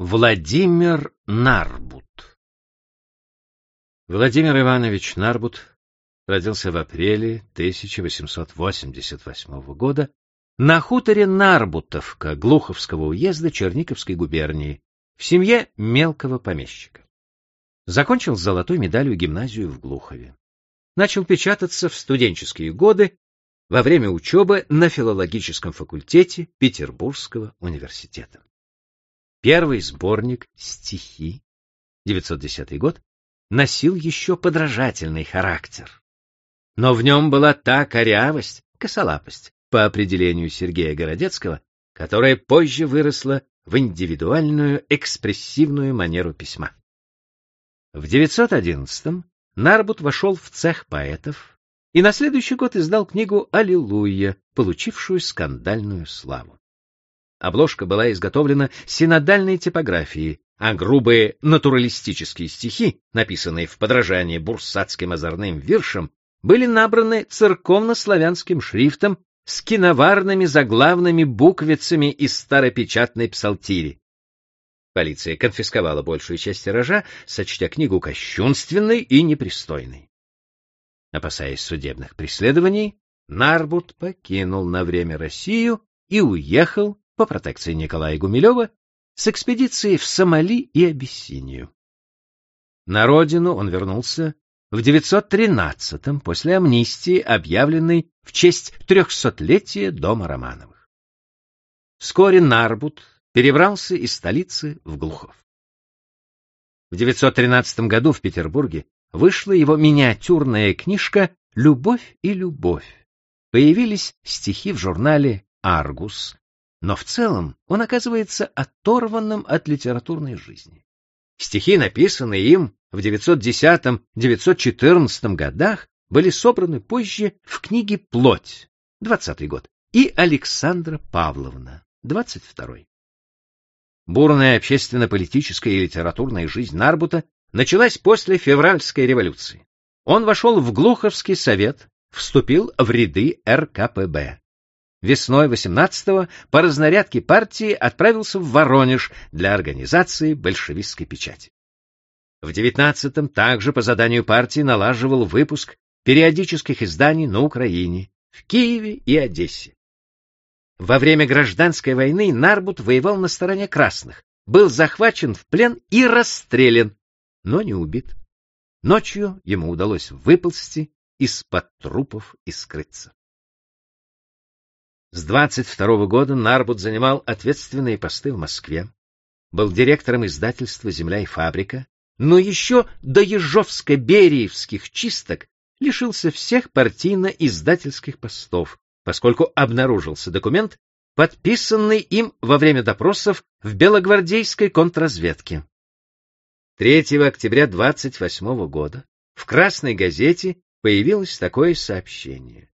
Владимир Нарбут Владимир Иванович Нарбут родился в апреле 1888 года на хуторе Нарбутовка Глуховского уезда Черниковской губернии в семье мелкого помещика. Закончил с золотой медалью гимназию в Глухове. Начал печататься в студенческие годы во время учебы на филологическом факультете Петербургского университета. Первый сборник «Стихи» 910 год носил еще подражательный характер. Но в нем была та корявость, косолапость, по определению Сергея Городецкого, которая позже выросла в индивидуальную экспрессивную манеру письма. В 911-м Нарбут вошел в цех поэтов и на следующий год издал книгу «Аллилуйя», получившую скандальную славу. Обложка была изготовлена синодальной типографией, а грубые натуралистические стихи, написанные в подражании бурсатским озорным виршам, были набраны церковно-славянским шрифтом с киноварными заглавными буквицами из старопечатной псалтири. Полиция конфисковала большую часть тиража, сочтя книгу кощунственной и непристойной. Опасаясь судебных преследований, Нарбут покинул на время Россию и уехал по протекции Николая Гумилева с экспедицией в Сомали и Абиссинию. На родину он вернулся в 913-м после амнистии, объявленной в честь трехсотлетия дома Романовых. Вскоре Нарбут перебрался из столицы в Глухов. В 913 году в Петербурге вышла его миниатюрная книжка «Любовь и любовь». Появились стихи в журнале «Аргус», но в целом он оказывается оторванным от литературной жизни. Стихи, написанные им в 910-914 годах, были собраны позже в книге «Плоть» 20 год и Александра Павловна 22 Бурная общественно-политическая и литературная жизнь Нарбута началась после февральской революции. Он вошел в Глуховский совет, вступил в ряды РКПБ. Весной 18-го по разнарядке партии отправился в Воронеж для организации большевистской печати. В 19-м также по заданию партии налаживал выпуск периодических изданий на Украине, в Киеве и Одессе. Во время гражданской войны Нарбут воевал на стороне красных, был захвачен в плен и расстрелян, но не убит. Ночью ему удалось выползти из-под трупов и скрыться. С 22 года Нарбут занимал ответственные посты в Москве, был директором издательства «Земля и фабрика», но еще до Ежовско-Бериевских чисток лишился всех партийно-издательских постов, поскольку обнаружился документ, подписанный им во время допросов в белогвардейской контрразведке. 3 октября 28 года в Красной газете появилось такое сообщение.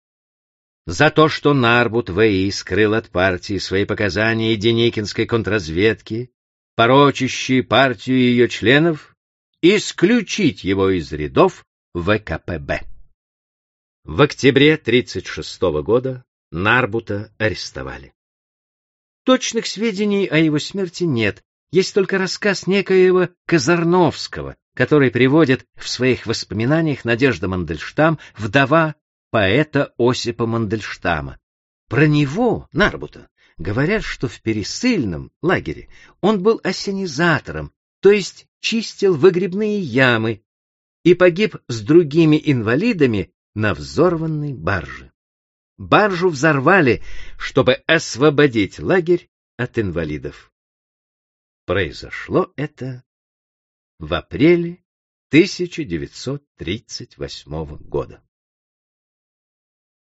За то, что Нарбут В.И. скрыл от партии свои показания Деникинской контрразведки, порочащие партию и ее членов, исключить его из рядов ВКПБ. В октябре 1936 года Нарбута арестовали. Точных сведений о его смерти нет, есть только рассказ некоего Казарновского, который приводит в своих воспоминаниях Надежда Мандельштам, вдова поэта Осипа Мандельштама. Про него, Нарбута, говорят, что в пересыльном лагере он был осенизатором, то есть чистил выгребные ямы, и погиб с другими инвалидами на взорванной барже. Баржу взорвали, чтобы освободить лагерь от инвалидов. Произошло это в апреле 1938 года.